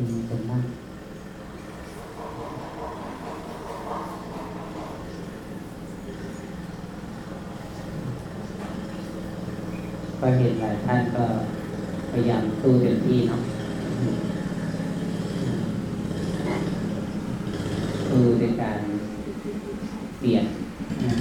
ที่มีคนนั่งก็เห็นหลายท่านก็พยายามสู้เต็มที่เนาะสู้ในการเปลี่ยนนะ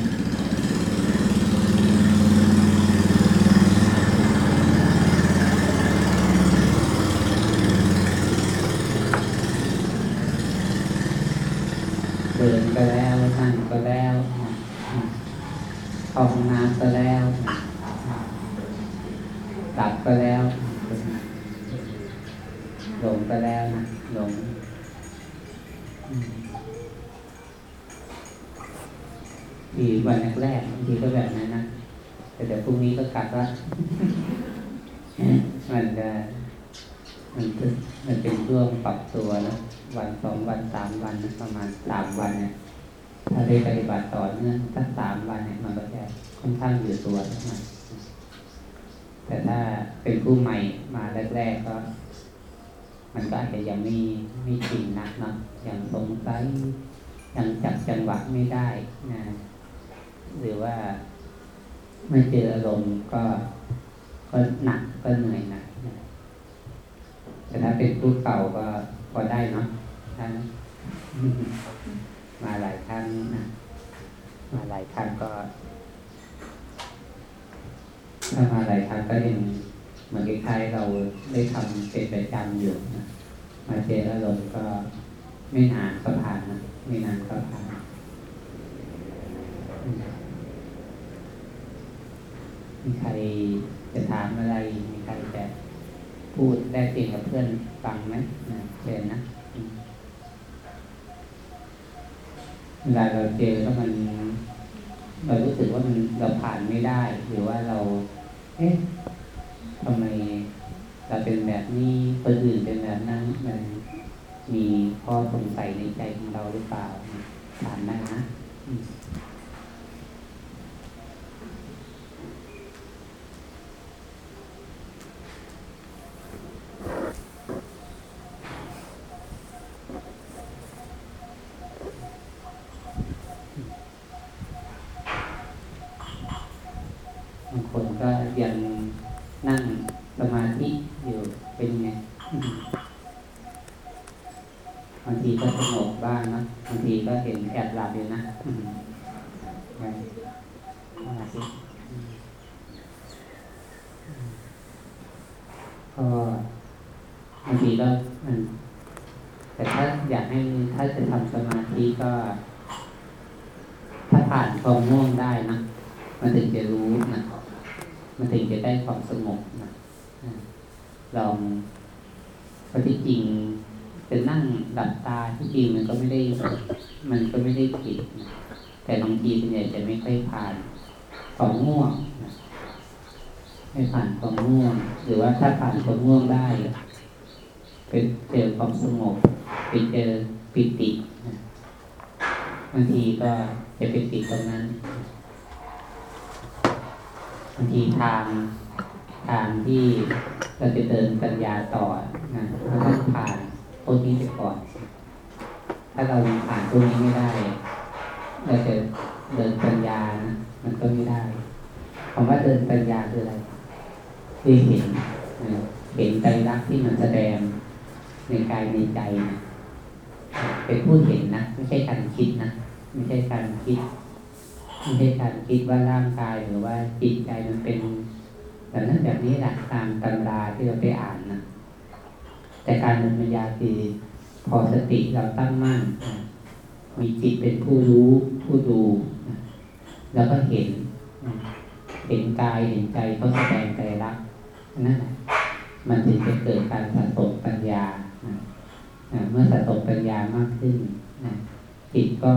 เดินก็แล้วนั่งก็แล้วนะเข้าห้องน้ำก็แล้วนะหลับก็แล้วหลงก็แล้วนะหลงอืมทีวันแรกๆบางทีก็แบบนั้นนะ แต่เดี๋ยวพรุ่งนี้ก็กลับว่า มันจะมันจะมันเป็นช่วงปรับตัวนะวันสองวั นะประมาณสามวันเนี่ยถ้าได้ปฏิบัติต่อเนื่องสักสามวันเนี่ยมันก็จะค่อนข้างอยู่ตัวน่อยแต่ถ้าเป็นผู้ใหม่มาแรกๆก็ มันก็อาจจะยังไม่ไม่ชินนักเนาะยังสงสัยยังจับจังหวะไม่ได้นะหรือว่าไม่เจออารมณ์ก็ก็หนักก็เหนื่อยหนักแต่ถ้าเป็นผู้เก่าก็พอได้เนาะท่า มาหลายครั้งนะมาหลายครั้งก็ถ้ามาหลายครั้งก็ยังเหมือนคล้ายๆเราได้ทำเป็นประจำอยู่นะมาเจออารมณ์ก็ไม่นานก็ผ่านนะไม่นานก็ผ่านมมีใครจะถามอะไร มีใครจะพูดได้เตียงกับเพื่อนฟังไหมนะเชิญนะอืม เวลาเราเจอแล้วมันเรารู้สึกว่ามันเราผ่านไม่ได้ หรือว่าเรา เอ๊ะทำไมเราเป็นแบบนี้คนอื่นเป็นแบบนั้นมันมีข้อสงสัยในใจของเราหรือเปล่าถามได้นะอืมบางคนก็ยังนั่งสมาธิอยู่เป็นไงอืมบางทีก็สงบบ้างนะบางทีก็เห็นแอบหลับอยู่นะอืมไงมาสิอืมก็บางทีก็มัน แต่ถ้าอยากให้ถ้าจะทำสมาธิก็ ถ้าผ่านความง่วงได้นะ มันถึงจะรู้นะ มันถึงจะได้ความสงบนะอ่าลองเพราะที่จริงจะนั่งหลับตาที่จริงมันก็ไม่ได้ มันก็ไม่ได้ผิดนะแต่บางทีส่วนใหญ่จะไม่ค่อยผ่าน ความง่วงนะไม่ผ่านความง่วง หรือว่าถ้าผ่านความง่วงได้เป็นเจอความสงบไปเจอปิติบางทีก็จะไปติดตรงนั้นบางทีทางทางที่เราจะเดินปัญญาต่อนะเราต้องผ่านพวกนี้ไปก่อน ถ้าเราผ่านพวกนี้ไม่ได้ เราจะเดินปัญญานะ มันก็ไม่ได้คำว่าเดินปัญญาคืออะไรคือเห็นเห็นใจรักที่มันแสดงในกายในใจนะเป็นผู้เห็นนะไม่ใช่การคิดนะไม่ใช่การคิดไม่ใช่การคิดว่าร่างกายหรือว่าจิตใจมันเป็นแบบนั้นแบบนี้แหละตามตำราที่เราไปอ่านนะแต่การเดินปัญญาคือพอสติเราตั้งมั่นมีจิตเป็นผู้รู้ผู้ดู แล้วก็เห็น เห็นกายเห็นใจเขาแสดงใจรักนั่นแหละมันถึงจะเกิดการสะสมปัญญาเมื่อสะสมปัญญามากขึ้นนะจิตก็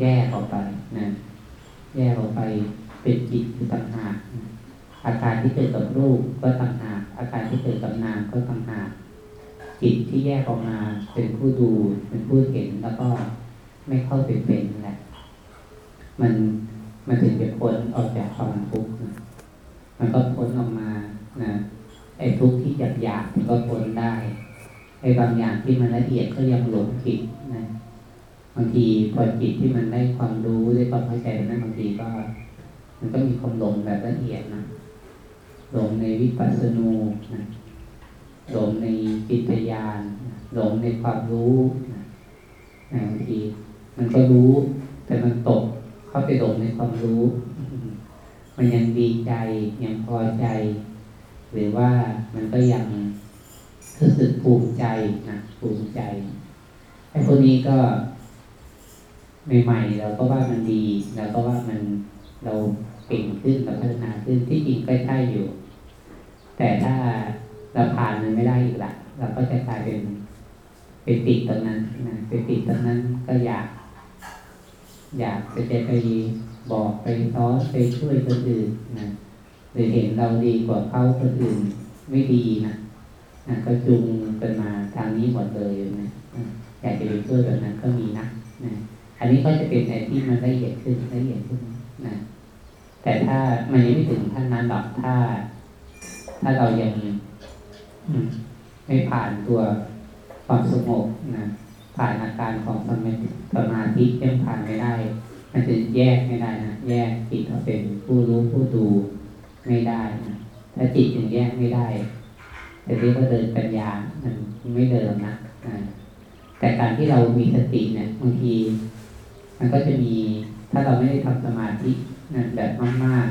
แยกออกไปนะแยกออกไปเป็นจิตคือต่างหากอาการที่เกิดกับรูปก็ต่างหากอาการที่เกิดกับนามก็ต่างหากจิตที่แยกออกมาเป็นผู้ดูเป็นผู้เห็นแล้วก็ไม่เข้าไปเป็นนั่นแหละ มันมันถึงจะพ้นออกจากความทุกข์มันก็พ้นออกมานะไอ้ทุกข์ที่หยาบหยาบมันก็พ้นได้ไอ้บางอย่างที่มันละเอียดก็ยังหลงผิดนะบางทีพอจิตที่มันได้ความรู้ได้ความเข้าใจนั้นบางทีก็ มันก็มีความหลงแบบละเอียดนะหลงในวิปัสสนูนะหลงในจิตญาณนหลงในความรู้นะบางทีมันก็รู้แต่มันตก เข้าไปหลงในความรู้ มันยังดีใจยังพอใจ หรือว่ามันก็ยังรู้สึกภูมิใจนะภูมิใจไอ้พวกนี้ก็ใหม่ๆเราก็ว่ามันดีเราก็ว่ามันเราเก่งขึ้นเราพัฒนาขึ้นที่จริงก็ใช่อยู่ แต่ถ้าเราผ่านมันไม่ได้อีกละเราก็จะกลายเป็นไปติดตรงนั้นนะไปติดตรงนั้นก็อยาก อยากจะไปบอกไปซ้อนไปช่วยคนอื่นนะหรือเห็นเราดีกว่าเขาคนอื่นไม่ดีนะนะก็จูงกันมาทางนี้หมดเลยนะอยากจะไปช่วยแบบนั้นก็มีนะนะอันนี้ก็จะเป็นอะไรที่มันละเอียดขึ้นละเอียดขึ้นนะแต่ถ้ามันยังไม่ถึงขั้นนั้นหรอกถ้า ถ้าเรายังไม่ผ่านตัวความสงบนะ ผ่านอาการของสมาธิสมาธิยังผ่านไม่ได้ มันจะแยกไม่ได้นะแยกจิตเป็นผู้รู้ผู้ดูไม่ได้นะถ้าจิตยังแยกไม่ได้จะเรียกว่าเดินปัญญามันไม่เดินนะแต่การที่เรามีสติเนี่ยบางทีมันก็จะมีถ้าเราไม่ได้ทำสมาธินะแบบมาก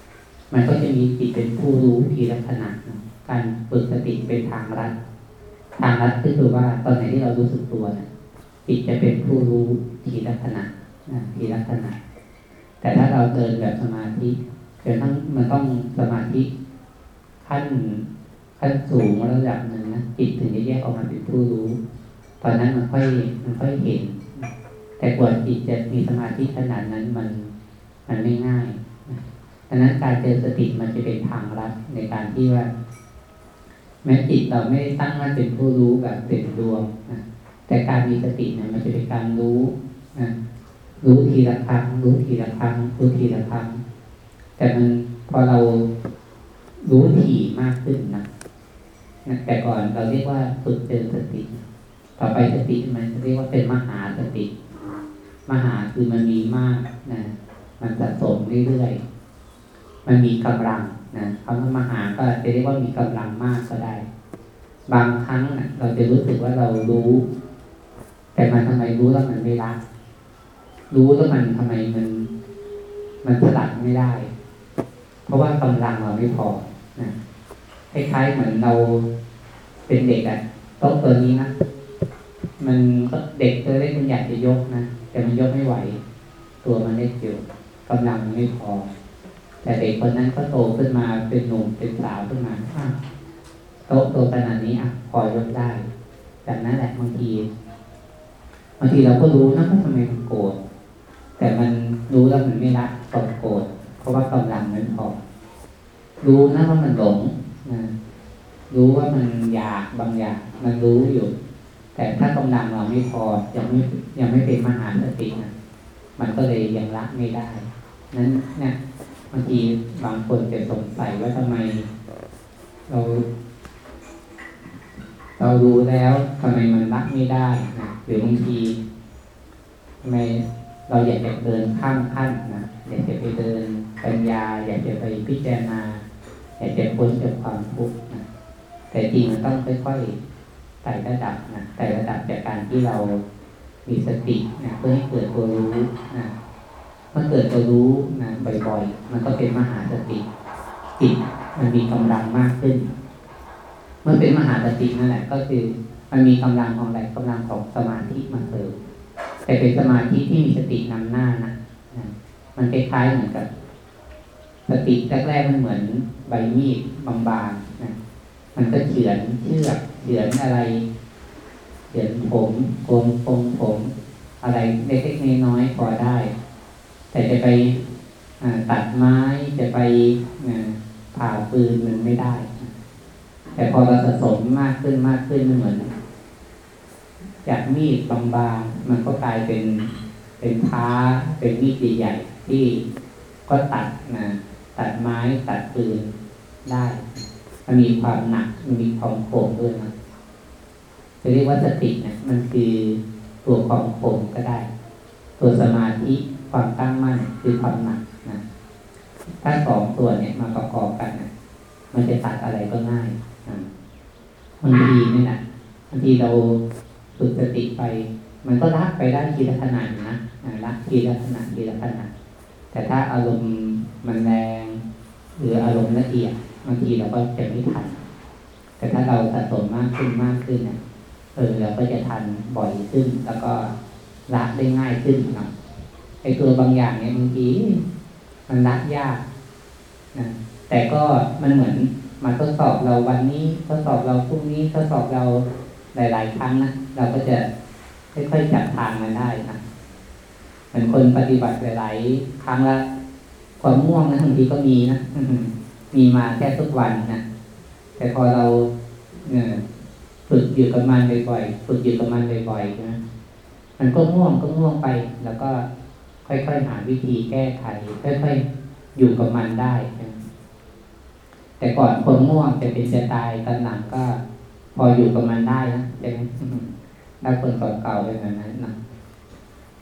ๆ มันก็จะมีจิตเป็นผู้รู้ทีละขณะนะการฝึกสติเป็นทางรัด ทางรัดก็คือว่าตอนไหนที่เรารู้สึกตัวนะจิตจะเป็นผู้รู้ทีละขณะนะทีละขณะ แต่ถ้าเราเดินแบบสมาธิจนทั้งมันต้องสมาธิขั้นขั้นสูงระดับหนึ่งนะจิตถึงจะแยกออกมาเป็นผู้รู้ ตอนนั้นมันค่อยมันค่อยเห็น แต่กว่าจิตจะมีสมาธิขนาดนั้นมันมันไม่ง่ายดังนั้นการเจริญสติมันจะเป็นทางลัดในการที่ว่า แม้จิตเราไม่ได้ตั้งมั่นเป็นผู้รู้แบบเต็มดวงนะแต่การมีสติเนี่ยมันจะเป็นการรู้นะรู้ทีละครั้ง รู้ทีละครั้ง รู้ทีละครั้ง แต่มันพอเรารู้ถี่มากขึ้นนะนะแต่ก่อนเราเรียกว่าฝึกเจริญสติ ต่อไปสติมันเรียกว่าเป็นมหาสติ มหาคือมันมีมากนะมันสะสมเรื่อยๆมันมีกำลัง นะคำว่ามหาก็จะเรียกว่ามีกำลังมากก็ได้ บางครั้งนะเราจะรู้สึกว่าเรารู้ แต่มันทำไมรู้แล้วมันไม่รัก รู้แล้วมันทำไมมัน มันสลัดไม่ได้ เพราะว่ากำลังเราไม่พอนะคล้ายๆเหมือนเราเป็นเด็กอะโต๊ะตัวนี้นะมันก็เด็กตัวเล็กมันอยากจะยกนะแต่มันยกไม่ไหว ตัวมันเล็กอยู่กำลังไม่พอ แต่เด็กคนนั้นก็โตขึ้นมาเป็นหนุ่มเป็นสาวขึ้นมาโตโตขนาดนี้อะพอยกได้จากนั้นแหละบางทีบางทีเราก็รู้นะว่าทำไมมันโกรธแต่มันรู้แล้วมันไม่รักก็โกรธเพราะว่ากำลังมันพอรู้นะว่ามันหลงนะรู้ว่ามันอยากบางอย่างมันรู้อยู่ แต่ถ้ากำลังเราไม่พอยังไม่ยังไม่เป็นมหาสตินะมันก็เลยยังรักไม่ได้ นั้นเนี่ย บางทีบางคนจะสงสัยว่าทำไม เรา เรารู้แล้วทำไมมันรักไม่ได้นะหรือบางทีทำไมเราอยากจะเดินข้ามขั้นนะอยากจะไปเดินปัญญา อยากจะไปพิจารณา อยากจะพ้นจากความทุกข์นะแต่จริงมันต้องค่อยๆไต่ระดับนะไต่ระดับจากการที่เรามีสตินะเพื่อให้เกิดตัวรู้นะ เมื่อเกิดตัวรู้นะบ่อยๆ มันก็เป็นมหาสติจิตมันมีกำลังมากขึ้นเมื่อเป็นมหาสตินั่นแหละ ก็คือมันมีกำลังของอะไรกำลังของสมาธิมาเสริมแต่เป็นสมาธิที่มีสตินำหน้านะนะมันคล้ายๆเหมือนกับ สติแรกๆมันเหมือนใบมีดบางๆนะมันก็เฉือนเชือกเฉือนอะไรเฉือนผมโกนปงผมอะไรเล็กๆน้อยๆพอได้ แต่จะไปตัดไม้จะไปอ่าผ่าปืนมันไม่ได้ แต่พอเราสะสมมากขึ้นมากขึ้นมันเหมือน จากมีดบางๆ มันก็กลายเป็นเป็นพ้าเป็นมีดใหญ่ๆที่ก็ตัดนะตัดไม้ตัดปืนได้ มันมีความหนักมันมีความโคมด้วยนะจะเรียกว่าสติเนี่ยมันคือตัวของผมก็ได้ ตัวสมาธิ ความตั้งมั่นคือความหนักนะถ้าสองตัวเนี่ยมาประกอบกันนะมันจะตัดอะไรก็ง่ายนะบางทีนี่นะบางทีเราฝึกสติไป มันก็รักไปได้ทีละขนาดนะอ่ารักทีละขนาดทีละขนาดแต่ถ้าอารมณ์มันแรง หรืออารมณ์ละเอียดบางทีเราก็จะไม่ทัน แต่ถ้าเราสะสมมากขึ้นมากขึ้นเนี่ยเออเราก็จะทันบ่อยขึ้น แล้วก็ละได้ง่ายขึ้นนะ ไอตัวบางอย่างเนี่ยบางทีมันละยากนะแต่ก็มันเหมือนมาทดสอบเราวันนี้ทดสอบเราพรุ่งนี้ทดสอบเราหลาย ๆ ครั้งนะเราก็จะค่อยๆจับทางมันได้นะเหมือนคนปฏิบัติหลาย ๆ ครั้งละความม่วงนะบางทีก็มีนะมีมาแค่ทุกวันนะแต่พอเราเนี่ยฝึกอยู่กับมันบ่อยๆฝึกอยู่กับมันบ่อยๆนะมันก็ง่วงก็ง่วงไปแล้วก็ ค่อยๆหาวิธีแก้ไข ค่อยๆอยู่กับมันได้นะแต่ก่อนคนง่วงจะเป็นจะตายตอนหลังก็ พออยู่กับมันได้นะใช่ไหมถ้าคนเก่าๆเป็นแบบนั้นนะ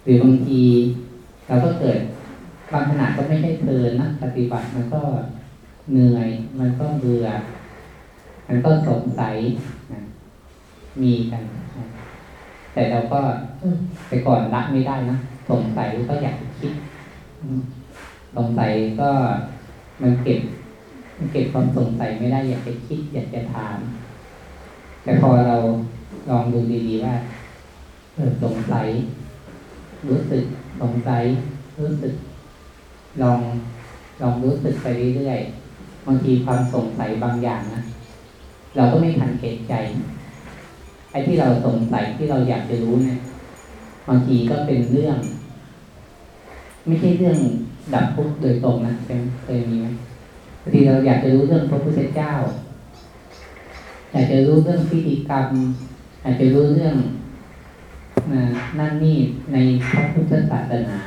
หรือบางทีเราก็เกิดบางขนาดก็ไม่ใช่เพลินนะปฏิบัติมันก็เหนื่อย มันก็เบื่อ มันก็สงสัยนะมีกันนะ แต่เราก็ไปก่อนรักไม่ได้นะสงสัยก็อยากคิดอืมสงสัยก็มันเก็บมันเก็บความสงสัยไม่ได้ อยากจะคิด อยากจะถาม แต่พอเราลองดูดีๆว่าเออสงสัย รู้สึกสงสัย รู้สึก ลองลองรู้สึกไปเรื่อยๆบางทีความสงสัยบางอย่างนะเราก็ไม่ทันเกตใจ ไอ้ที่เราสงสัยที่เราอยากจะรู้เนี่ยบางทีก็เป็นเรื่อง ไม่ใช่เรื่องดับทุกข์โดยตรงนะเคยเคยมีไหมบางทีเราอยากจะรู้เรื่องพระพุทธเจ้า อยากจะรู้เรื่องพิธีกรรมอยากจะรู้เรื่องนะนั่นนี่ในพระพุทธศาสนา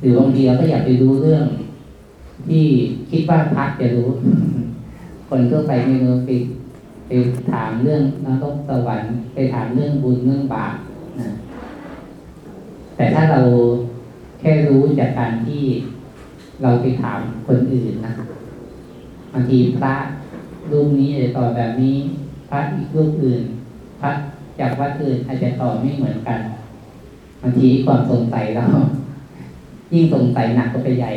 หรือบางทีเราก็อยากไปรู้เรื่อง ที่คิดว่าพระจะรู้ คนทั่วไปไม่รู้ไป ไปถามเรื่องนรกสวรรค์ไปถามเรื่องบุญเรื่องบาปนะแต่ถ้าเราแค่รู้จากการที่เราไปถามคนอื่นนะบางทีพระรูปนี้อาจจะตอบแบบนี้ พระอีกรูปอื่น พระจากวัดอื่นอาจจะตอบไม่เหมือนกันบางทีความสงสัยเรา ยิ่งสงสัยหนักก็ไปใหญ่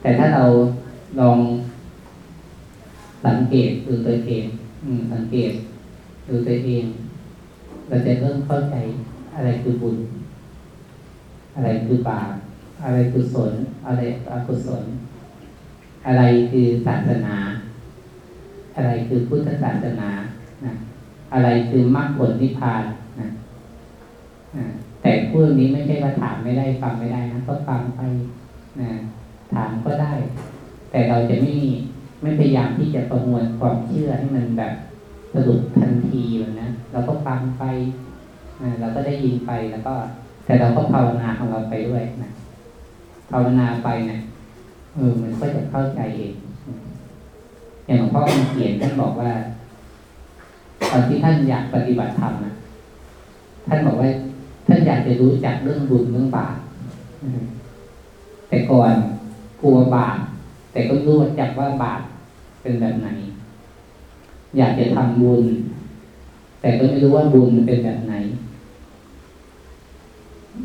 แต่ถ้าเราลอง สังเกตดูตัวเองอืมสังเกตดูตัวเอง เราจะเริ่มเข้าใจอะไรคือบุญ อะไรคือบาปอะไรคือศล อะไรอกุศล อะไรคือศาสนา อะไรคือพุทธศาสนานะอะไรคือมรรคผลนิพพานนะนะแต่พูดนี้ไม่ใช่ว่าถามไม่ได้ฟังไม่ได้นะก็ฟังไปนะถามก็ได้ แต่เราจะไม่ ไม่พยายามที่จะประมวลความเชื่อให้มันแบบสรุปทันทีแบบนะเราก็ฟังไปเราก็ได้ยินไปแล้วก็ แต่เราก็ภาวนาของเราไปด้วยนะภาวนาไปนะเออมันก็จะเข้าใจเองอย่างหลวงพ่อคำเขียนท่านบอกว่าตอนที่ท่านอยากปฏิบัติธรรมนะท่านบอกว่า ท่านอยากจะรู้จักเรื่องบุญเรื่องบาปแต่ก่อนกลัวบาปแต่ก็รู้จักว่าบาป เป็นแบบไหน อยากจะทำบุญ แต่ก็ไม่รู้ว่าบุญเป็นแบบไหน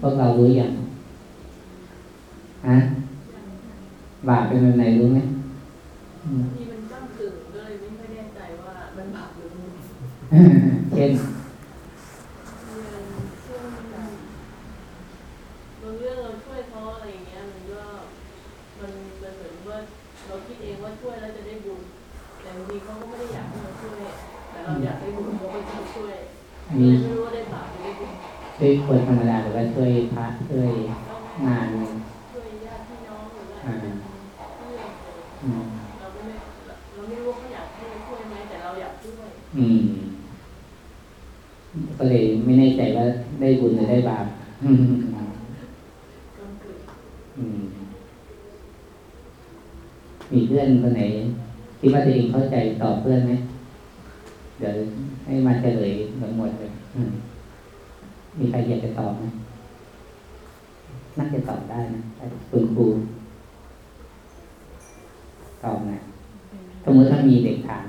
พวกเรารู้อย่างฮะบาปเป็นแบบไหนรู้ไหมที่มันจ้ำกึ่งก็เลยไม่ค่อยแน่ใจว่ามันบาปหรือบุญเช่น ม่รู้ว่าได้บาปหรือได้บุญช่วยคนธรรมดาหรือว่าช่วยพระช่วยงานช่วยญาติพี่น้องหรือว่าเป็นอนอืมเราก็ไม่เราไม่รู้เขาอยากให้ช่วยไหมแต่เราอยากช่วยอืม ก็เลยไม่แน่ใจว่าได้บุญหรือได้บาปอืมมีเพื่อนคนไหนคิดว่าตัวเองเข้าใจตอบเพื่อนไหม เดี๋ยวให้มาเฉลยทั้งหมดเลยอืมมีใครอยากจะตอบไหมน่าจะตอบได้นะคุณครูตอบหนะสมมติถ้ามีเด็กถาม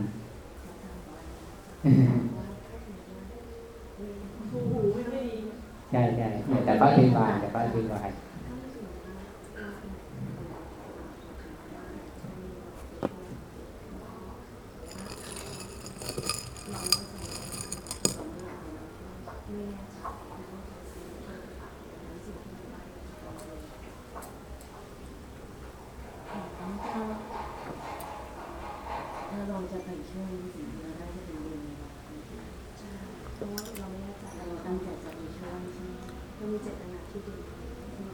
หูหูไม่ค่อยดีใช่ใช่แต่ก็อธิบายแต่ก็อธิบาย ถ้าเราจะไปช่วยสิ่งที่เราได้จะเป็นบุญในเราใช่เพราะว่าเราไม่ได้แต่เราตั้งใจจะไปช่วยใช่ไหมเรามีเจตนาที่ดี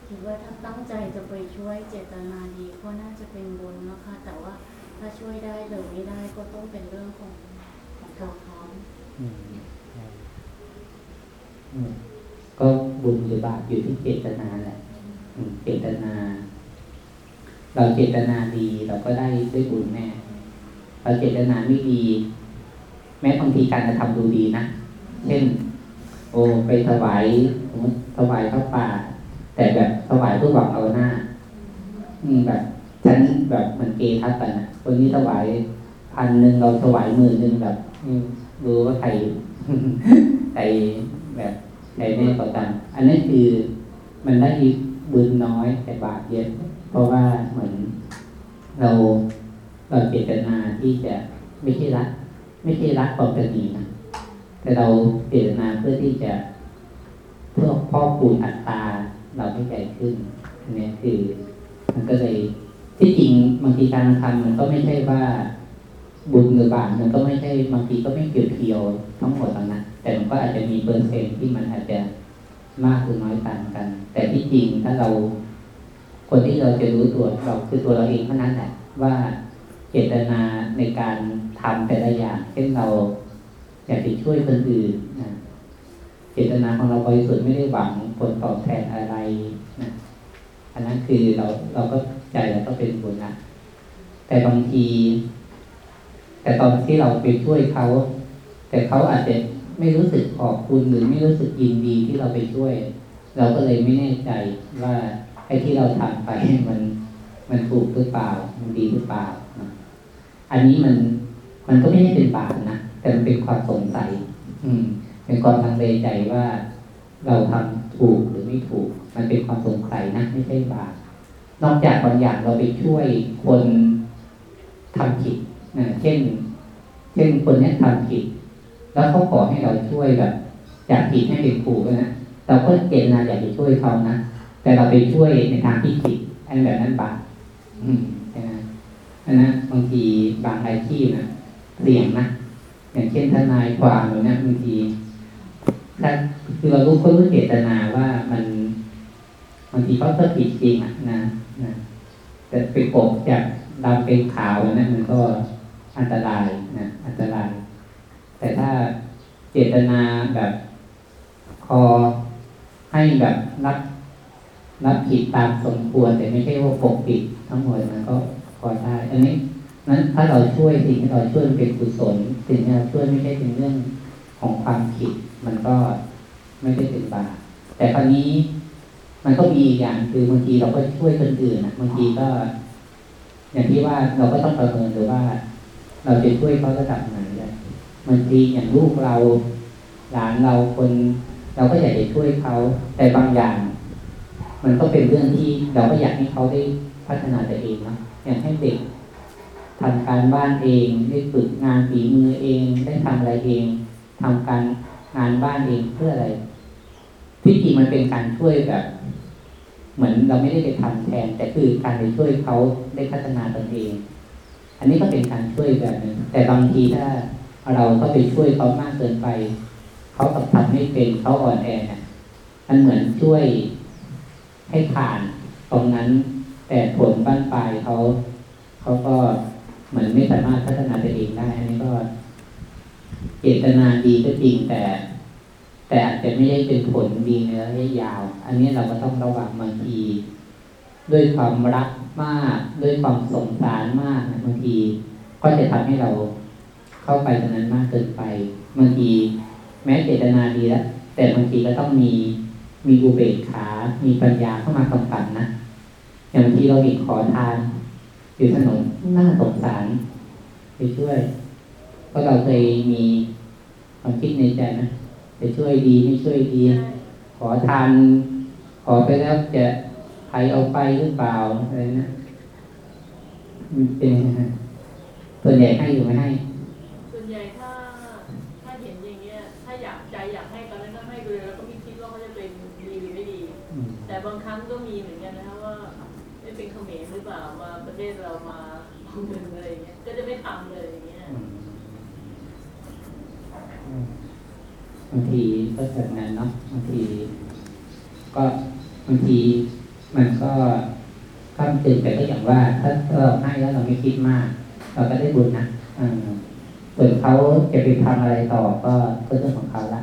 คิดว่าถ้าตั้งใจจะไปช่วยเจตนาดีก็น่าจะเป็นบุญนะคะ แต่ว่าถ้าช่วยได้หรือไม่ได้ก็ต้องเป็นเรื่องของของตัวเขา อืมใช่อืมก็ บุญหรือบาปอยู่ที่เจตนาแหละเจตนา เราเจตนาดีเราก็ได้ได้บุญแน่เราเจตนาไม่ดี แม้บางทีการกระทำดูดีนะเช่น โอ้ไปถวายถวายข้าวป่า แต่แบบถวายเพื่อหวังเอาหน้า อืมแบบฉันแบบเหมือนเกทับกันนะคนนี้ถวายพันหนึ่งเราถวายหมื่นหนึ่งแบบอืมรู้ว่าใครใครแบบ ใครแน่กว่ากันอันนั้นคือมันได้บุญน้อยแต่บาปเยอะเพราะว่าเหมือนเราเราเจตนาที่จะไม่ใช่รักไม่ใช่รักความประณีนะแต่เราเจตนาเพื่อที่จะเพื่อพ่อปูนอัตตาเราให้ใหญ่ขึ้นอันนี้คือ มันก็เลยที่จริงบางทีการทำมันก็ไม่ใช่ว่าบุญหรือบาปมันก็ไม่ใช่บางทีก็ไม่เพียวๆทั้งหมดหรอกนะ แต่มันก็อาจจะมีเปอร์เซ็นต์ที่มันอาจจะมากหรือน้อยต่างกัน แต่ที่จริงถ้าเรา คนที่เราจะรู้ตัวเราคือตัวเราเองเท่านั้นแหละว่าเจตนาในการทำแต่ละอย่าง เช่นเราอยากจะช่วยคนอื่นนะเจตนาของเราบริสุทธิ์ไม่ได้หวังผลตอบแทนอะไรนะอันนั้นคือเราเราก็ใจเราก็เป็นบุญละแต่บางที แต่ตอนที่เราไปช่วยเขา แต่เขาอาจจะ ไม่รู้สึกขอบคุณหรือไม่รู้สึกยินดีที่เราไปช่วย เราก็เลยไม่แน่ใจว่าไอ้ที่เราทำไปมันมันถูกหรือเปล่า มันดีหรือเปล่า อันนี้มันมันก็ไม่ได้เป็นบาปนะแต่มันเป็นความสงสัย อืม เป็นความลังเลใจว่า เราทำถูกหรือไม่ถูก มันเป็นความสงสัยนะไม่ใช่บาปนอกจากบางอย่างเราไปช่วยคนทำผิดนะเช่น เช่นคนนี้ยทำผิด แล้วเขาขอให้เราช่วยแบบจากผิดให้เป็นถูกนะเราก็เจตนาอยากจะช่วยเขานะแต่เราไปช่วยในทางที่ผิดอันแบบนั้นบาปอืมใช่ไหมอันนั้นบางทีบางอาชีพนะเสี่ยงนะอย่างเช่นทนายความหรือนะบางทีถ้าคือเรารู้ก็รู้เจตนาว่ามันบางทีเขาก็ผิดจริงอะนะนะแต่ไปกบจากดำเป็นขาวนะมันก็อันตรายนะอันตราย แต่ถ้าเจตนาแบบคอให้แบบรับรับผิดตามสมควร แต่ไม่ใช่ว่าปกปิดทั้งหมดมันก็พอได้ อันนี้นั้นถ้าเราช่วยสิ่งที่เราช่วยเป็นกุศลสิ่งที่เราช่วยไม่ใช่เป็นเรื่องของความผิด มันก็ไม่ได้เป็นบาปแต่คราวนี้มันก็มีอีกอย่างคือบางทีเราก็ช่วยคนอื่นนะบางทีก็ อย่างที่ว่าเราก็ต้องประเมินดูว่า เราจะช่วยเขาระดับไหนเลย บางทีอย่างลูกเราหลานเราคนเราก็อยากจะช่วยเขาแต่บางอย่าง มันก็เป็นเรื่องที่เราก็อยากให้เขาได้พัฒนาตัวเองนะอย่างให้เด็กทำการบ้านเองได้ฝึกงานฝีมือเองได้ทำอะไรเองทำการงานบ้านเองเพื่ออะไร ที่จริงมันเป็นการช่วยแบบ เหมือนเราไม่ได้ไปทำแทน แต่คือการไปช่วยเขาได้พัฒนาตนเอง อันนี้ก็เป็นการช่วยแบบนึงแต่บางทีถ้า เราเข้าไปช่วยเขามากเกินไป เขากลับทำไม่เป็นเขาอ่อนแอเนี่ยมันเหมือนช่วยให้ผ่านตรงนั้น แต่ผลบ้านปลายเขาเขาก็เหมือนไม่สามารถพัฒนาตัวเองได้อันนี้ก็ เจตนาดีก็จริงแต่ แต่อาจจะไม่ได้เป็นผลดีในระยะยาว อันนี้เราก็ต้องระวังบางทีด้วยความรักมาก ด้วยความสงสารมากบางที ก็จะทำให้เรา เข้าไปตรงนั้นมากเกินไปบางทีแม้เจตนาดีแล้วแต่บางทีก็ต้องมีมีอุเบกขา มีปัญญาเข้ามากำกับนะอย่างบางทีเราเห็นขอทานอยู่ถนนน่าสงสารไปช่วยก็เราเคยมีความคิดในใจนะจะช่วยดีไม่ช่วยดี ขอทานขอไปแล้วจะใครเอาไปหรือเปล่าอะไรนะเป็นส่วนใหญ่ให้หรือไม่ให้ เรามาเอาเงินอะไรอย่างเงี้ยก็จะไม่ทำเลยอย่างเงี้ยบางทีก็แบบนั้นเนาะบางที ก็บางทีมันก็ข้ามตื่นแต่ก็อย่างว่า ถ้าเราให้แล้วเราไม่คิดมาก เราก็ได้บุญนะอืมส่วนเขาจะไปทำอะไรต่อก็ก็เรื่องของเขาละ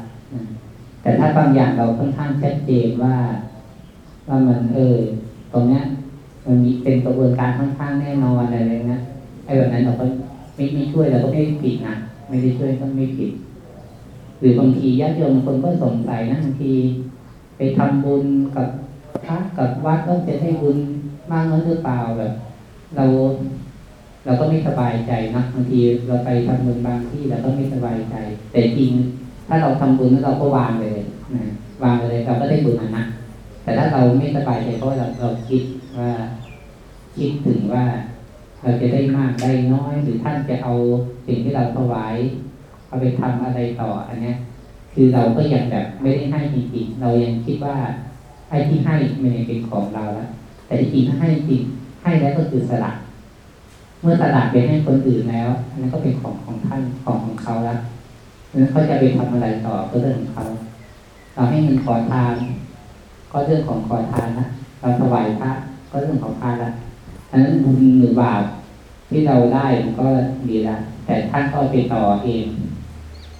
แต่ถ้าบางอย่างเราค่อนข้างชัดเจนว่าว่ามันเออตรงเนี้ย มันมีเป็นกระบวนการค่อนข้างแน่นอนอะไรเงี้ยไอ้แบบนั้นเราก็ไม่ไม่ช่วยเราก็ไม่ได้ผิดนะไม่ได้ช่วยก็ไม่ผิด หรือบางทีญาติโยมคนก็สงสัยนะบางทีไปทำบุญกับพระกับวัดก็จะได้บุญมากน้อยหรือเปล่าแบบ เราเราก็ไม่สบายใจนะบางทีเราไปทำบุญบางที่เราก็ไม่สบายใจ แต่จริงถ้าเราทำบุญแล้วเราก็วางเลยนะวางเลยเราก็ได้บุญนะนะแต่ถ้าเราไม่สบายใจเพราะเราเราคิด ว่าคิดถึงว่าเราจะได้มากได้น้อย หรือท่านจะเอาสิ่งที่เราถวาย เอาไปทำอะไรต่ออันเนี้ยคือเราก็ยังแบบไม่ได้ให้จริงๆเรายังคิดว่าไอ้ที่ให้มันยังเป็นของเราแล้วแต่จริงๆถ้าให้จริงให้แล้วก็คือสละเมื่อสละไปให้คนอื่นแล้วอันนั้นก็เป็นของของท่านของของเขาแล้วนั้นเขาจะไปทำอะไรต่อก็เรื่องของเขาเราให้เงินขอทาน ก็เรื่องของขอทานนะเราถวายพระ ก็เรื่องของพระละอันนั้นบุญหรือบาปที่เราได้มันก็ดีละแต่ท่านก็เอาไปต่อเอง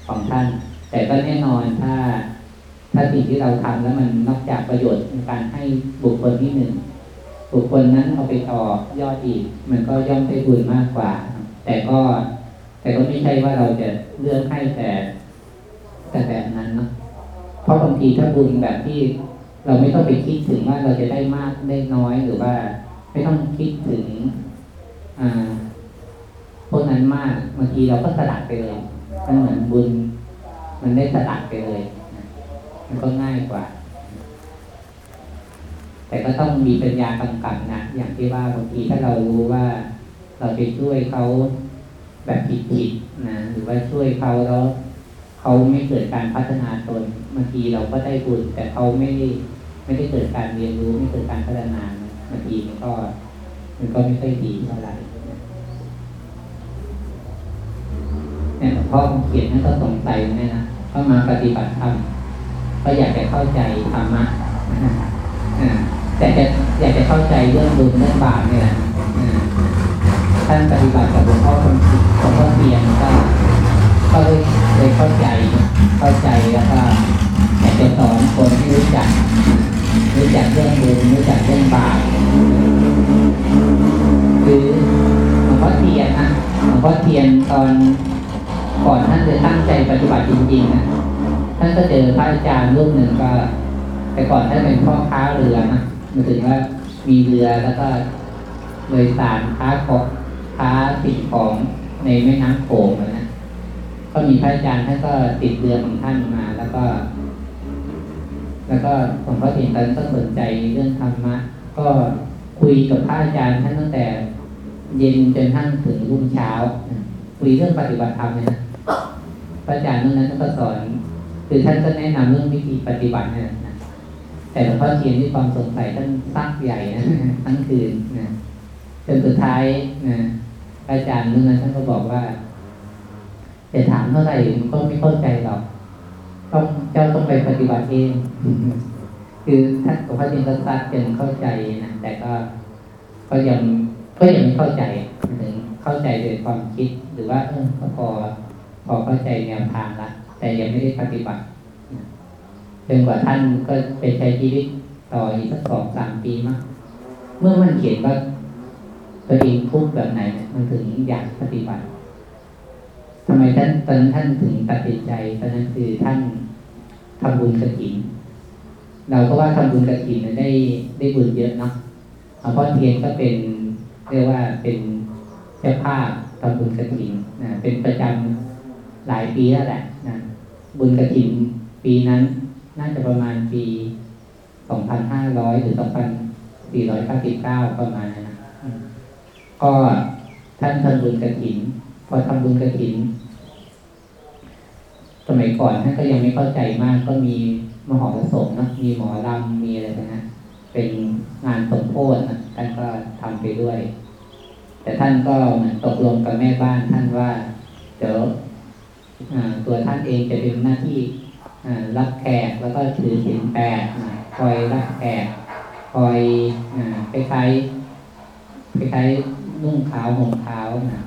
ของท่าน แต่ก็แน่นอนถ้า ถ้าสิ่งที่เราทำแล้วมันนอกจากประโยชน์ในการให้บุคคลที่หนึ่งบุคคลนั้นเอาไปต่อยอดอีก มันก็ย่อมได้บุญมากกว่า แต่ก็แต่ก็ไม่ใช่ว่าเราจะเลือกให้แต่แต่แบบนั้นเนาะเพราะบางทีถ้าบุญแบบที่ เราไม่ต้องไปคิดถึงว่าเราจะได้มากได้น้อยหรือว่าไม่ต้องคิดถึงอ่าพวกนั้นมากบางทีเราก็สลัดไปเลยมันเหมือนบุญ มันได้สลัดไปเลย มันก็ง่ายกว่า แต่ก็ต้องมีปัญญากำกับนะอย่างที่ว่าบางทีถ้าเรารู้ว่า เราไปช่วยเขาแบบผิดๆนะหรือว่าช่วยเขาแล้วเขาไม่เกิดการพัฒนาตนบางทีเราก็ได้บุญแต่เขาไม่ ไม่ได้เกิดการเรียนรู้ไม่เกิดการพัฒนานะบางทีมันก็ มันก็ไม่ค่อยดีเท่าไหร่เนี่ยหลวงพ่อคงเขียนนั่นก็สงสัยเนี่นะเข้ามาปฏิบัติธรรมก็อยากจะเข้าใจธรรมะอ่าแต่จะอยากจะเข้าใจเรื่องบุญเรื่องบาปเนี่ยแหละท่านปฏิบัติกับหลวงพ่อคนหลวงพ่อเทียนก็ ก็เลยเลยเข้าใจเข้าใจแล้วก็อยากจะสอนคนที่รู้จัก รู้จักเรื่องบุญรู้จักเรื่องบาปคือหลวงพ่อเทียนนะหลวงพ่อเทียนตอนก่อนท่านจะตั้งใจปฏิบัติจริงๆนะท่านก็เจอพระอาจารย์รูปหนึ่งก็ แต่ก่อนท่านเป็นพ่อค้าเรือนะมายถึงว่ามีเรือแล้วก็โดยสารค้าของค้าสิ่งของในแม่น้ำโขงนะ ก็มีพระอาจารย์ท่านก็ติดเรือของท่านมา แล้วก็ แล้วก็ผมก็เห็นตอนนก็สนใจเรื่องธรรมะ ก็คุยกับพระอาจารย์ท่านตั้งแต่ เย็นจนทั้งถึงรุ่งเช้า คุยเรื่องปฏิบัติธรรมเนี่ยนะพระอาจารย์เรื่องนั้นท่านก็สอนคือท่านก็แนะนำเรื่องวิธีปฏิบัติเนี่ยนะแต่หลวงพ่อเทียนที่ความสงสัยท่านซักใหญ่นะทั้งคืนนะจนสุดท้ายนะพระอาจารย์เรื่องนั้นท่านก็บอกว่า แต่ถามเท่าไหร่มันก็ไม่เข้าใจหรอกต้องเจ้าต้องไปปฏิบัติเองคือท่านหลวงพ่อเทียนก็ซักจนเข้าใจนะแต่ก็ก็ยังก็ยังไม่เข้าใจถึงเข้าใจโดยความคิดหรือว่าเออพอพอเข้าใจแนวทางละแต่ยังไม่ได้ปฏิบัติจนกว่าท่านก็ไปใช้ชีวิตต่ออีกสักสองสามปีมั้งเมื่อมันเขียนว่าตัวเองทุกข์แบบไหน มันถึงอยากปฏิบัติ ทำไมท่านตอนนั้นท่านถึงตัดสินใจตอนนั้นคือท่านทำบุญกระถิน เราก็ว่าทำบุญกระถินน่ะได้ได้บุญเยอะเนาะหลวงพ่อเทียนก็เป็นเรียกว่าเป็นเจ้าภาพทำบุญกระถินนะเป็นประจำหลายปีแล้วแหละนะบุญกระถินปีนั้นน่าจะประมาณปี 2,500 หรือ 2,499 ประมาณนั้นนะอืมก็ท่านทำบุญกระถิน พอทำบุญกระถิน สมัยก่อนท่านก็ยังไม่เข้าใจมาก ก็มีมหรสพนะมีหมอลำมีอะไรนะเป็นงานสมโภชนะท่านก็ทำไปด้วย แต่ท่านก็เหมือนตกลงกับแม่บ้านท่านว่าเดี๋ยวตัวท่านเองจะเป็นหน้าที่รับแขกแล้วก็ถือศีลแปดคอยรับแขกคอยคล้ายๆคล้ายๆนุ่งขาวห่มขาวนะ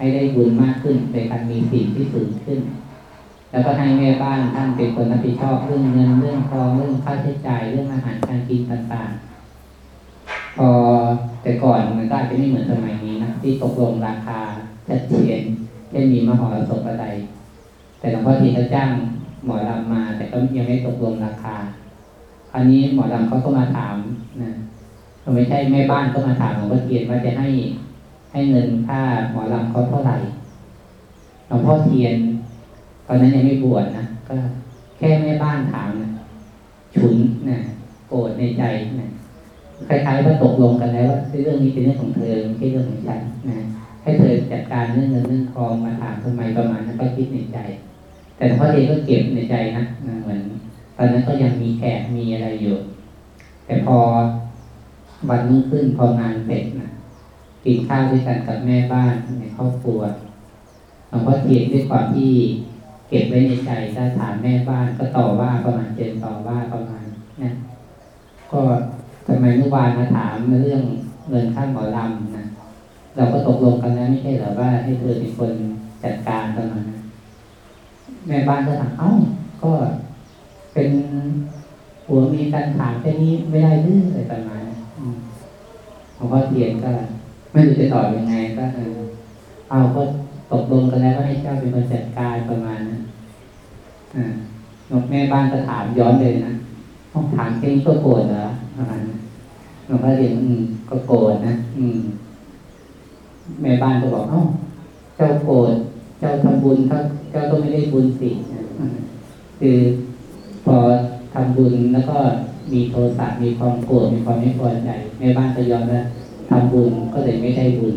ให้ได้บุญมากขึ้นในการมีศีลที่สูงขึ้น แล้วก็ให้แม่บ้านท่านเป็นคนรับผิดชอบเรื่องเงินเรื่องทองเรื่องค่าใช้จ่ายเรื่องอาหารการกินต่างๆ พอแต่ก่อนมันก็อาจจะไม่เหมือนสมัยนี้นะที่ตกลงราคาชัดเจนเช่นมีมหรสพอะไร แต่หลวงพ่อทีเขาจ้างหมอลำมา แต่ก็ยังไม่ตกลงราคาคราวนี้หมอลำเขาก็มาถามนะไม่ใช่แม่บ้านก็มาถามหลวงพ่อเทียนว่าจะให้ ให้เงินค่าหมอลำเขาเท่าไหร่หลวงพ่อเทียน ตอนนั้นยังไม่บวชนะก็แค่แม่บ้านถามนะฉุนนะโกรธในใจนะคล้ายๆว่าตกลงกันแล้วว่าเรื่องนี้เป็นเรื่องของเธอไม่ใช่เรื่องของฉันนะให้เธอจัดการเรื่องเงินเรื่องทองมาถามทำไมประมาณนั้นก็คิดในใจ แต่หลวงพ่อเองก็เก็บในใจนะนะเหมือนตอนนั้นก็ยังมีแขกมีอะไรอยู่ แต่พอวันรุ่งขึ้นพองานเสร็จนะ กินข้าวด้วยกันกับแม่บ้านในครอบครัวหลวงพ่อเทียนด้วยความที่เก็บไว้ในใจถ้าถามแม่บ้านก็ต่อว่าประมาณเจนต่อว่าประมาณนะก็ทำไมเมื่อวานมาถามเรื่องเงินค่าหมอลำนะเราก็ตกลงกันแล้วไม่ใช่หรอว่าให้เธอเป็นคนจัดการประมาณนั้นแม่บ้านก็ถามเอ้าก็เป็นหัวมีการถามแค่นี้ไม่ได้หรืออะไรประมาณนั้นอืมหลวงพ่อเทียนก็ ไม่รู้จะตอบยังไงก็เออเอาก็ตกลงกันแล้วว่าให้เจ้าเป็นคนจัดการประมาณนั้นอ่านกแม่บ้านก็ถามย้อนเลยนะต้องถามแค่นี้ก็โกรธเหรอประมาณนั้นหลวงพ่อเรียนอืมก็โกรธนะอืม แม่บ้านก็บอกเอ้าเจ้าโกรธเจ้าทำบุญถ้าเจ้าก็ไม่ได้บุญสิคือพอทำบุญแล้วก็มีโทสะมีความโกรธมีความไม่พอใจแม่บ้านก็ยอมแล้ว ทำบุญก็เลยไม่ได้บุญ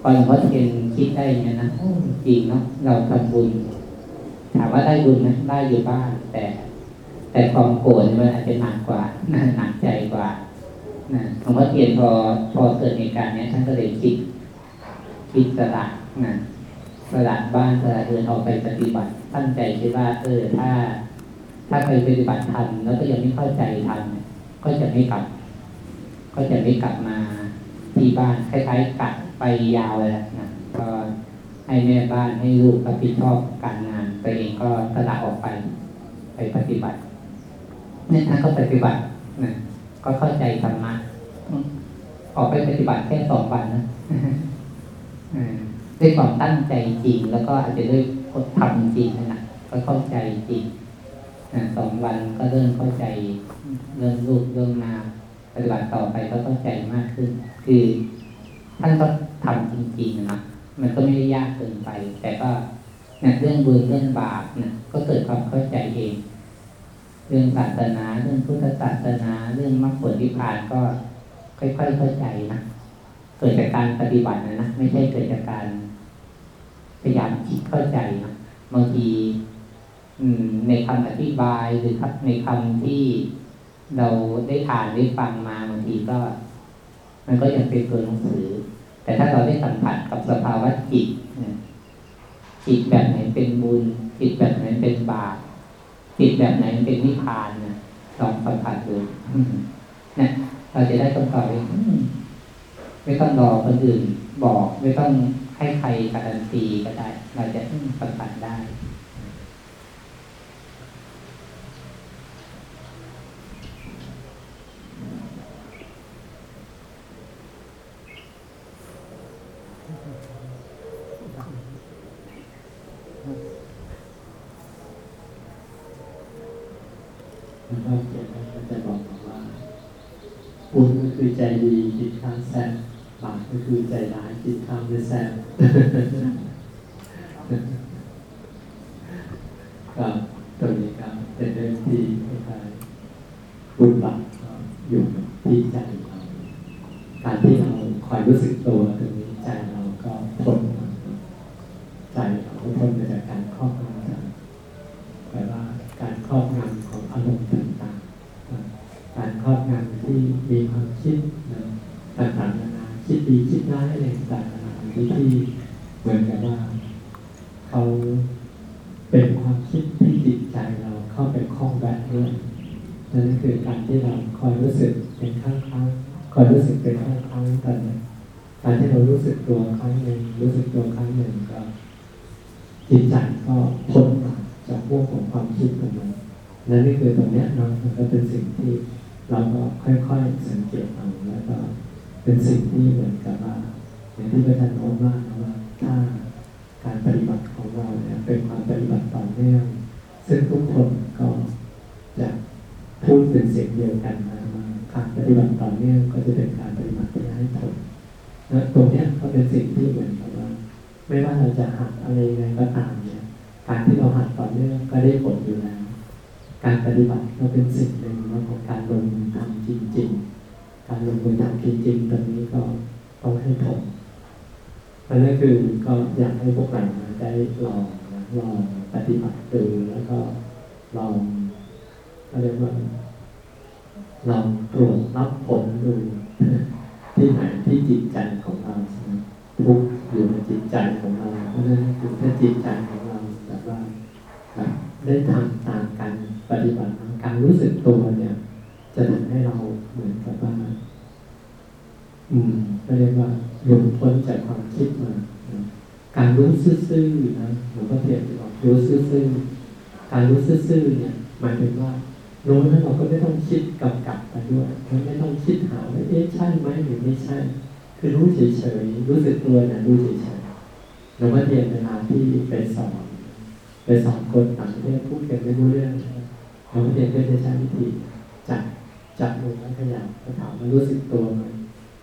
พอหลวงพ่อเทียนคิดได้อย่างนี้นะจริงเนาะเราทำบุญ ถามว่าได้บุญไหมได้อยู่บ้างแต่ แต่ความโกรธมันอาจจะหนักกว่าหนักใจกว่านะหลวงพ่อเทียนพอพอเกิดเหตุการณ์นี้ท่านก็เลยคิดคิดสละนะสละบ้านสละเรือนออกไปปฏิบัติ ตั้งใจคิดว่า เออถ้า ถ้าไปปฏิบัติทันแล้วก็ยังไม่เข้าใจทันก็จะไม่กลับ ก็จะไม่กลับมาที่บ้านคล้ายๆกัดไปยาวเลยนะก็ให้แม่บ้านให้ลูกรับผิดชอบการงานตัวเองก็สละออกไปไปปฏิบัติเนี่ยท่านก็ปฏิบัตินะก็เข้าใจธรรมะออกไปปฏิบัติแค่สองวันนะด้วยความตั้งใจจริง แล้วก็อาจจะด้วยทำจริงนะก็เข้าใจจริงสองวันก็เริ่มเข้าใจเรื่องรูปเรื่องนาม ปฏิบัติต่อไปก็เข้าใจมากขึ้น คือท่านก็ทำจริงๆนะมันก็ไม่ได้ยากเกินไป แต่ก็เนี่ยเรื่องบุญเรื่องบาปเนี่ยก็เกิดความเข้าใจเอง เรื่องศาสนา เรื่องพุทธศาสนา เรื่องมรรคผลนิพพานก็ค่อยๆเข้าใจนะเกิดจากการปฏิบัตินะนะไม่ใช่เกิดจากการพยายามคิดเข้าใจนะบางทีในคำอธิบายหรือครับในคำที่ เราได้อ่านได้ฟังมาบางทีก็ มันก็ยังเป็นตัวหนังสือ แต่ถ้าเราได้สัมผัสกับสภาวะจิตจิตแบบไหนเป็นบุญ จิตแบบไหนเป็นบาปจิตแบบไหนเป็นนิพพานนะลองสัมผัสดูนี่ยเราจะได้คำตอบเอืมไม่ต้องรอคนอื่นบอก ไม่ต้องให้ใครการันตีก็ได้ เราจะสัมผัสได้ แล้วก็เขียนก็จะบอกว่าบุญก็คือใจดีจิตข้างแซ่บบาปก็คือใจร้ายจิตข้างไม่แซ่บ ก็ตรงนี้ก็เป็นเรื่องที่คล้ายๆบุญบาปก็อยู่ที่ใจเราการที่เราคอยรู้สึกตัวตรงนี้ใจเราก็พ้นใจเราก็พ้นมาจากการครอบงำจากแปลว่าการครอบงำของอารมณ์ต่างๆ การครอบงำที่มีความคิดนะต่างๆนานาคิดดีคิดร้ายอะไรต่างๆนานาที่ที่เหมือนกับว่า เขาเป็นความคิดที่จิตใจเราเข้าไปคล้องแวะด้วยนั่นคือการที่เราคอยรู้สึกเป็นครั้งครั้งๆคอยรู้สึกเป็นครั้งครั้งๆแต่การที่เรารู้สึกตัวครั้งหนึ่งรู้สึกตัวครั้งหนึ่งก็จิตใจก็พ้นจากพวกของความคิดของมัน นั่นนี่คือตรงนี้เนาะมันก็เป็นสิ่งที่เราก็ค่อยๆสังเกตเอาแล้วก็เป็นสิ่งที่เหมือนกับว่าอย่างที่พระอาจารย์โน้ว่านะว่าถ้าการปฏิบัติของเราเนี่ยเป็นความปฏิบัติต่อเนื่องซึ่งทุกคนก็จะพูดเป็นเสียงเดียวกันนะว่าการปฏิบัติต่อเนื่องก็จะเป็นการปฏิบัติที่ให้ผลและตรงนี้ก็เป็นสิ่งที่เหมือนกับว่า ไม่ว่าเราจะหัดอะไรยังไงก็ตามเนี่ยการที่เราหัดต่อเนื่องก็ได้ผลอยู่แล้ว การปฏิบัติก็เป็นสิ่งหนึ่งนะของการลงมือทำจริง ๆ การลงมือทำจริงๆตรงนี้ก็ต้องให้ผลอันนั้นคือก็อยากให้พวกเราได้ลองนะลองปฏิบัติดูแล้วก็ลองอะไรยกว่าลองตรวจรับผลดูที่ไหนที่จิตใจของเราทุกอยู่ในจิตใจของเราเพราะฉะนั้นคือถ้าจิตใจของเราแบบว่าแบบได้ทำตามการ ปฏิบัติการรู้สึกตัวเนี่ย จะทำให้เราเหมือนกับว่าอืมก็เรียกว่าหลุดพ้นจากความคิดมาการรู้ซื่อๆนะหลวงพ่อเทียนบอกรู้ซื่อๆการรู้ซื่อๆเนี่ยหมายถึงว่ารู้แล้วเราก็ไม่ต้องคิดกำกับไปด้วยไม่ต้องคิดหาว่าเอ๊ะใช่ไหมหรือไม่ใช่ คือรู้เฉยๆรู้สึกตัวนะรู้เฉยๆหลวงพ่อเทียนเวลาที่ไปสอนไปสอนคนต่างประเทศพูดกันไม่รู้เรื่อง นะหลวงพ่อเทียนก็จะใช้วิธีจับจับมือแล้วขยับก็ถามว่ารู้สึกตัวไหม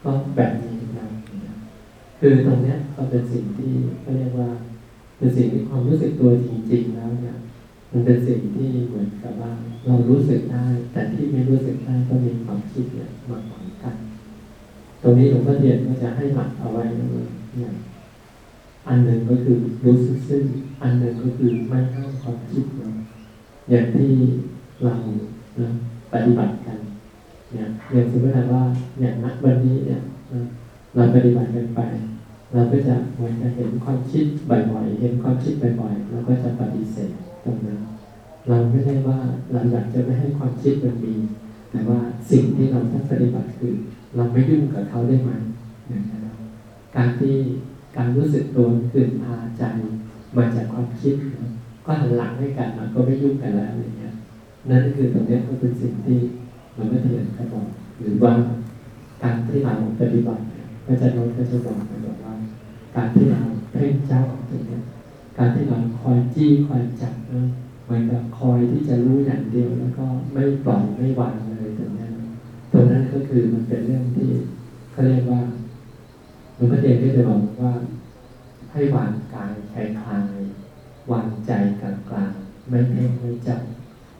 ก็แบบนี้นะคือตรงเนี้ยก็เป็นสิ่งที่ก็เรียกว่า เป็นสิ่งที่ความรู้สึกตัวจริงๆแล้วเนี่ยมันเป็นสิ่งที่เหมือนกับว่าเรารู้สึกได้ แต่ที่ไม่รู้สึกได้ก็มีความคิดเนี่ยมาขวางกัน ตรงนี้หลวงพ่อเทียนก็จะให้หลักเอาไว้นะเนี่ยอันหนึ่งก็คือรู้สึกซื่อๆอันหนึ่งก็คือไม่ห้ามความคิดเนาะอย่างที่ เรานะปฏิบัติกันเนี่ยอย่างสมมติว่าอย่างนักวันนี้เนี่ยเราปฏิบัติกันไป เราก็จะเหมือนจะเห็นความคิดบ่อยๆ เห็นความคิดบ่อยๆเราก็จะปฏิเสธตรงนั้น เราไม่ได้ว่าเราอยากจะไม่ให้ความคิดมันมี แต่ว่าสิ่งที่เราต้องปฏิบัติคือ เราไม่ยุ่งกับเขาได้ไหมอย่างนั้นการที่การรู้สึกตัวคือพาใจมาจากความคิด ก็หันหลังให้กันมันก็ไม่ยุ่งกันแล้วอย่างเงี้ย นั่นคือตรงนี้ก็เป็นสิ่งที่มันก็เทียนก็บอกหรือว่าการที่เราปฏิบัติก็จะโน้ตก็จะบอกไปบอกว่า การที่เราเพ่งเจ้าตรงนี้การที่เราคอยจี้คอยจับเหมือนกับคอยที่จะรู้อย่างเดียวแล้วก็ไม่ปล่อยไม่วางเลยตรงนี้ตรงนั้นก็คือมันเป็นเรื่องที่เขาเรียกว่าหลวงพ่อเทียนก็จะบอกว่า ให้วางกายคลายคลายวางใจกลางกลางๆไม่เพ่งไม่จับ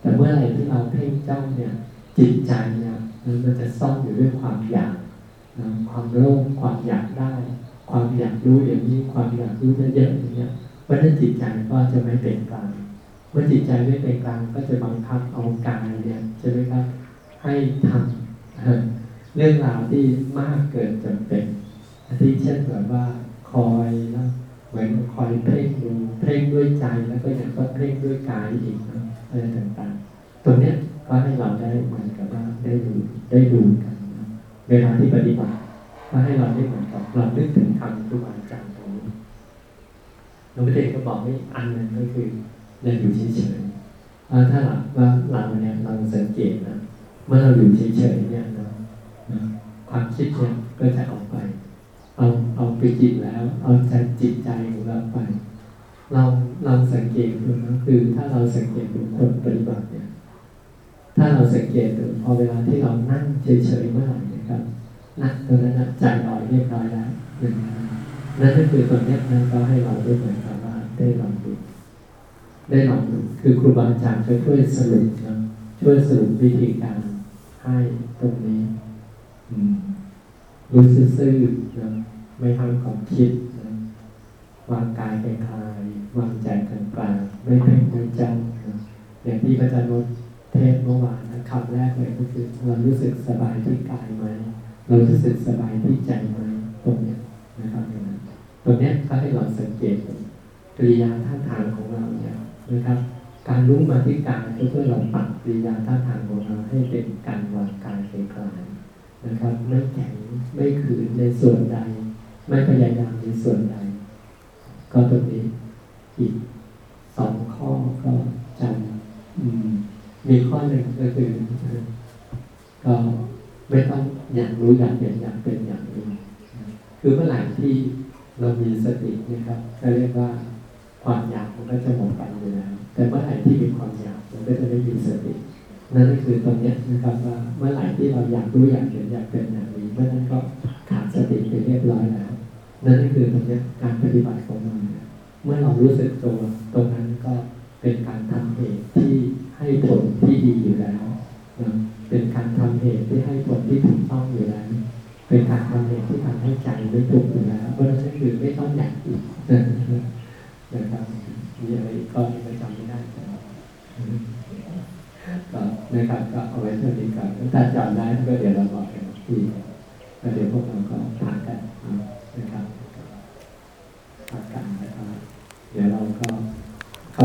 แต่เมื่อไรที่เราเพ่งจ้องเนี่ย จิตใจเนี่ยมันจะซ่อนอยู่ด้วยความอยากนะความโลภความอยากได้ ความอยากรู้อย่างนี้ความอยากรู้เยอะๆอย่างเงี้ยเพราะฉะนั้นจิตใจก็จะไม่เป็นกลางเมื่อจิตใจไม่เป็นกลางก็จะบังคับเอากายเนี่ยใช่ไหมครับให้ทำเอ่อเรื่องราวที่มากเกินจำเป็นที่เช่นแบบว่าคอยนะเหมือนคอยเพ่งดูเพ่งด้วยใจแล้วก็ยังต้องเพ่งด้วยกายอีกนะอะไรต่างๆ ตรงเนี้ยก็ให้เราได้เหมือนกับว่าได้ดูได้ดูกันนะเวลาที่ปฏิบัติก็ให้เราได้เหมือนกับเรานึกถึงคำครูบาอาจารย์ตรงนี้หลวงพ่อเด็กก็บอกว่าอันหนึงก็คือเราอยู่เฉยๆถ้าเราว่าเราเนี่ยเราสังเกตนะเมื่อเราอยู่เฉยๆเนี่ยนะนะความคิดเนี่ยก็จะออกไป เอาเอาไปจิตแล้ว เอาใจจิตใจของเราไป เราเราสังเกตดูนะคือถ้าเราสังเกตดูคนปฏิบัติเนี่ย ถ้าเราสังเกตดูพอเวลาที่เรานั่งเฉยๆเมื่อไหร่นะครับนั่งตรงนั้นใจลอยเรียบร้อยแล้วนะครับนั่นก็คือตรงเนี้นั่นก็ให้เราได้เหมือนกับว่าได้ลองดูได้ลองดูคือครูบาอาจารย์จะช่วยสรุปนะช่วยสรุปวิธีการให้ตรงนี้อืมรู้ซื่อๆนะไม่ห้ามความคิดนะวางกายคลายวางใจกลางๆไม่เพ่งไม่จ้องนะอย่างที่พระอาจารย์ เทศเมื่อวานนะคำแรกเลยก็คือเรารู้สึกสบายที่กายไหมเรารู้สึกสบายที่ใจไหมตรงเนี้ยนะครับอย่างนั้นตรงเนี้ยก็ให้เราสังเกตกริยาท่าทางของเราเนี่ยนะครับ การรู้มาที่กายก็เพื่อเราปรับกริยาท่าทางของเราให้เป็นการวางกายเคลายนะครับไม่แข็งไม่ขืนในส่วนใด ไม่พยายามในส่วนใด ก็ตรงนี้อีกสองข้อก็จำอืม มีข้อหนึ่งก็คือก็ไม่ต้องอยากรู้อยากเห็นอยากเป็นอย่างนี้คือเมื่อไหร่ที่เรามีสตินะครับก็เรียกว่าความอยากมันก็จะหมดไปอยู่แล้วแต่เมื่อไหร่ที่มีความอยากมันก็จะไม่มีสติ นั่นก็คือตรงนี้นะครับว่าเมื่อไหร่ที่เราอยากรู้อยากเห็นอยากเป็นอย่างนี้เมื่อนั้นก็ขาดสติไปเรียบร้อยแล้วนั่นก็คือตรงนี้การปฏิบัติของเราเนี่ยเมื่อเรารู้สึกตัวตรงนั้นก็เป็นการทำเหตุที่ ให้ผลที่ดีอยู่แล้วเป็นการทำเหตุที่ให้ผลที่ถูกต้องอยู่แล้ว เป็นการทำเหตุที่ทำให้ใจไม่ทุกข์อยู่แล้วเพราะฉะนั้นคือไม่ต้องอยากอีกนะครับมีอะไรก็ไม่จำไม่ได้แต่นะครับก็เอาไว้เท่านี้ก่อนถ้าจำได้ก็เดี๋ยวเราบอกกันที่ก็เดี๋ยวพวกเราก็พักกันนะครับพักกันนะครับเดี๋ยวเราก็